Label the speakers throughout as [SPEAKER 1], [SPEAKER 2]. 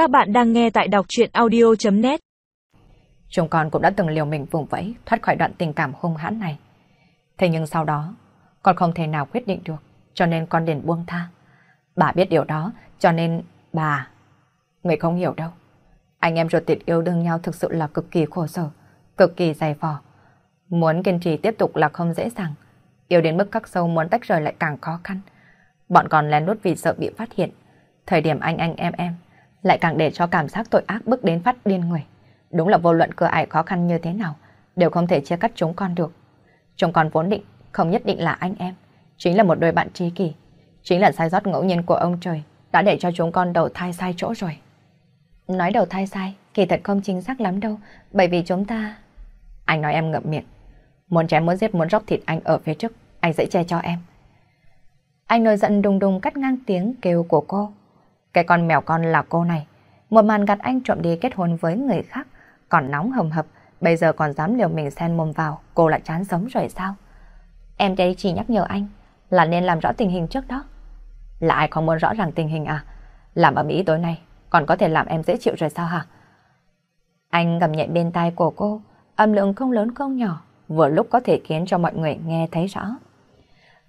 [SPEAKER 1] Các bạn đang nghe tại đọc chuyện audio.net
[SPEAKER 2] Chúng con cũng đã từng liều mình vùng vẫy thoát khỏi đoạn tình cảm hung hãn này. Thế nhưng sau đó, con không thể nào quyết định được, cho nên con liền buông tha. Bà biết điều đó, cho nên bà... Người không hiểu đâu. Anh em ruột thịt yêu đương nhau thực sự là cực kỳ khổ sở, cực kỳ dày vò. Muốn kiên trì tiếp tục là không dễ dàng. Yêu đến mức các sâu muốn tách rời lại càng khó khăn. Bọn còn lén lút vì sợ bị phát hiện. Thời điểm anh anh em em lại càng để cho cảm giác tội ác bước đến phát điên người. Đúng là vô luận cửa ải khó khăn như thế nào, đều không thể chia cắt chúng con được. Chúng con vốn định, không nhất định là anh em, chính là một đôi bạn tri kỷ. Chính là sai sót ngẫu nhiên của ông trời, đã để cho chúng con đầu thai sai chỗ rồi. Nói đầu thai sai, kỳ thật không chính xác lắm đâu, bởi vì chúng ta... Anh nói em ngậm miệng. Muốn chém muốn giết muốn róc thịt anh ở phía trước, anh sẽ che cho em. Anh nổi giận đùng đùng cắt ngang tiếng kêu của cô. Cái con mèo con là cô này. Một màn gạt anh trộm đi kết hôn với người khác, còn nóng hầm hập, bây giờ còn dám liều mình xen mồm vào, cô lại chán sống rồi sao? Em đây chỉ nhắc nhở anh, là nên làm rõ tình hình trước đó. Là ai không muốn rõ ràng tình hình à? Làm ở Mỹ tối nay, còn có thể làm em dễ chịu rồi sao hả? Anh gầm nhẹ bên tai của cô, âm lượng không lớn không nhỏ, vừa lúc có thể khiến cho mọi người nghe thấy rõ.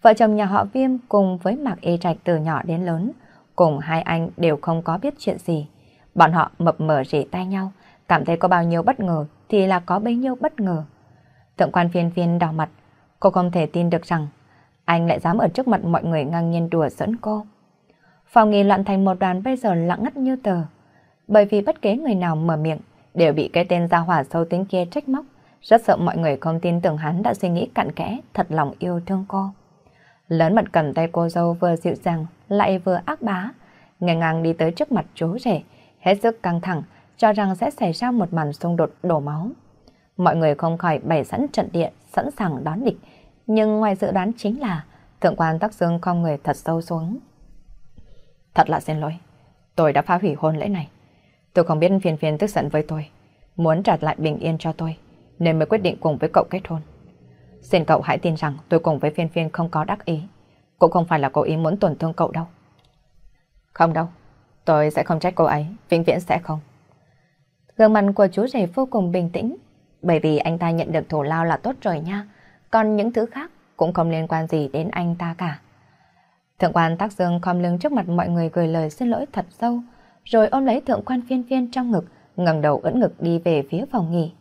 [SPEAKER 2] Vợ chồng nhà họ Viêm cùng với Mạc Y Trạch từ nhỏ đến lớn, cùng hai anh đều không có biết chuyện gì. Bọn họ mập mờ rỉ tay nhau, cảm thấy có bao nhiêu bất ngờ thì là có bấy nhiêu bất ngờ. Thượng quan phiên phiên đỏ mặt, cô không thể tin được rằng anh lại dám ở trước mặt mọi người ngang nhiên đùa giỡn cô. Phòng nghỉ loạn thành một đoàn bây giờ lặng ngắt như tờ, bởi vì bất kể người nào mở miệng đều bị cái tên gia hỏa sâu tính kia trách móc, rất sợ mọi người không tin tưởng hắn đã suy nghĩ cặn kẽ, thật lòng yêu thương cô. Lớn mặt cầm tay cô dâu vừa dịu dàng, lại vừa ác bá, ngày ngang đi tới trước mặt chú rể, hết sức căng thẳng, cho rằng sẽ xảy ra một màn xung đột đổ máu. Mọi người không khỏi bày sẵn trận địa, sẵn sàng đón địch, nhưng ngoài dự đoán chính là thượng quan tắc dương không người thật sâu xuống. Thật là xin lỗi, tôi đã phá hủy hôn lễ này. Tôi không biết phiền phiền tức giận với tôi, muốn trả lại bình yên cho tôi, nên mới quyết định cùng với cậu kết hôn. Xin cậu hãy tin rằng tôi cùng với phiên phiên không có đắc ý, cũng không phải là cố ý muốn tổn thương cậu đâu. Không đâu, tôi sẽ không trách cô ấy, vĩnh viễn sẽ không. Gương mặt của chú rể vô cùng bình tĩnh, bởi vì anh ta nhận được thù lao là tốt rồi nha, còn những thứ khác cũng không liên quan gì đến anh ta cả. Thượng quan Tác Dương khom lưng trước mặt mọi người gửi lời xin lỗi thật sâu, rồi ôm lấy thượng quan phiên phiên trong ngực, ngẩng đầu ưỡn ngực đi về phía phòng nghỉ.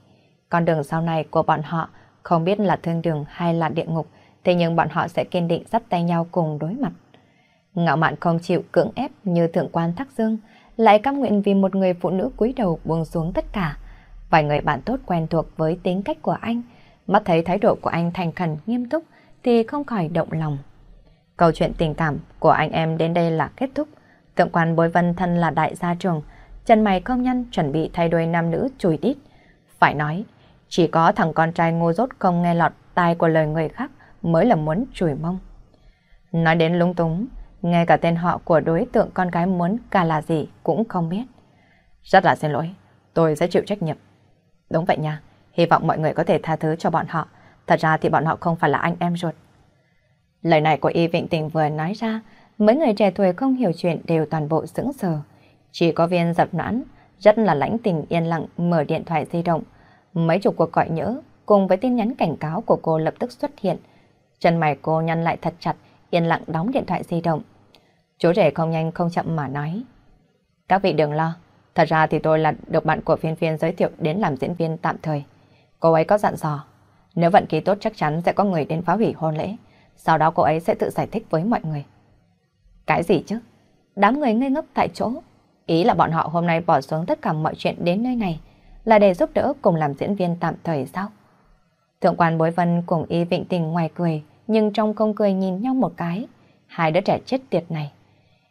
[SPEAKER 2] Con đường sau này của bọn họ không biết là thương đường hay là địa ngục, thế nhưng bọn họ sẽ kiên định dắt tay nhau cùng đối mặt. Ngạo mạn không chịu cưỡng ép như thượng quan Thác Dương, lại cam nguyện vì một người phụ nữ cúi đầu buông xuống tất cả. Vài người bạn tốt quen thuộc với tính cách của anh, mắt thấy thái độ của anh thành khẩn nghiêm túc thì không khỏi động lòng. Câu chuyện tình cảm của anh em đến đây là kết thúc. Thượng quan bối vân thân là đại gia trường, chân mày công nhân chuẩn bị thay đuôi nam nữ chùi đít. Phải nói, chỉ có thằng con trai ngu dốt không nghe lọt tai của lời người khác mới là muốn chùi mông. Nói đến lung túng, ngay cả tên họ của đối tượng con gái muốn cả là gì cũng không biết. Rất là xin lỗi, tôi sẽ chịu trách nhiệm. Đúng vậy nha, hy vọng mọi người có thể tha thứ cho bọn họ. Thật ra thì bọn họ không phải là anh em ruột. Lời này của Y Vịnh Tình vừa nói ra, mấy người trẻ tuổi không hiểu chuyện đều toàn bộ sững sờ. Chỉ có viên dập noãn, rất là lãnh tình yên lặng mở điện thoại di động. Mấy chục cuộc gọi nhỡ cùng với tin nhắn cảnh cáo của cô lập tức xuất hiện. Chân mày cô nhăn lại thật chặt, yên lặng đóng điện thoại di động. Chú rể không nhanh không chậm mà nói. Các vị đừng lo, thật ra thì tôi là được bạn của phiên phiên giới thiệu đến làm diễn viên tạm thời. Cô ấy có dặn dò, nếu vận khí tốt chắc chắn sẽ có người đến phá hủy hôn lễ. Sau đó cô ấy sẽ tự giải thích với mọi người. Cái gì chứ? Đám người ngây ngốc tại chỗ. Ý là bọn họ hôm nay bỏ xuống tất cả mọi chuyện đến nơi này là để giúp đỡ cùng làm diễn viên tạm thời sao? Thượng quan bối vân cùng y vịnh tình ngoài cười, nhưng trong không cười nhìn nhau một cái. Hai đứa trẻ chết tiệt này.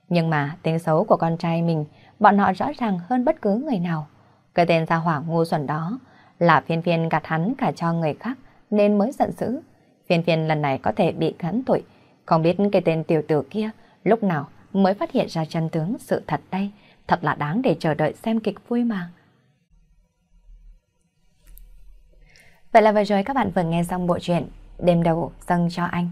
[SPEAKER 2] Nhưng mà tính xấu của con trai mình, bọn họ rõ ràng hơn bất cứ người nào. Cái tên gia hỏa ngu xuẩn đó là phiên phiên gạt hắn cả cho người khác nên mới giận dữ. Phiên phiên lần này có thể bị gắn tội. Không biết cái tên tiểu tử kia lúc nào mới phát hiện ra chân tướng sự thật đây. Thật là đáng để chờ đợi xem kịch vui mà. Vậy là vừa rồi các bạn vừa nghe xong bộ truyện Đêm đầu dâng cho anh.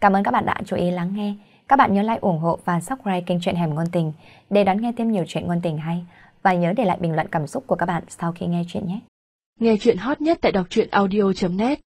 [SPEAKER 2] Cảm ơn các bạn đã chú ý lắng nghe. Các bạn nhớ like, ủng hộ và subscribe kênh truyện Hẻm Ngôn Tình để đón nghe thêm nhiều chuyện ngôn tình hay và nhớ để lại bình luận cảm xúc của các bạn sau khi nghe chuyện nhé.
[SPEAKER 3] Nghe chuyện hot nhất tại đọc truyện audio.net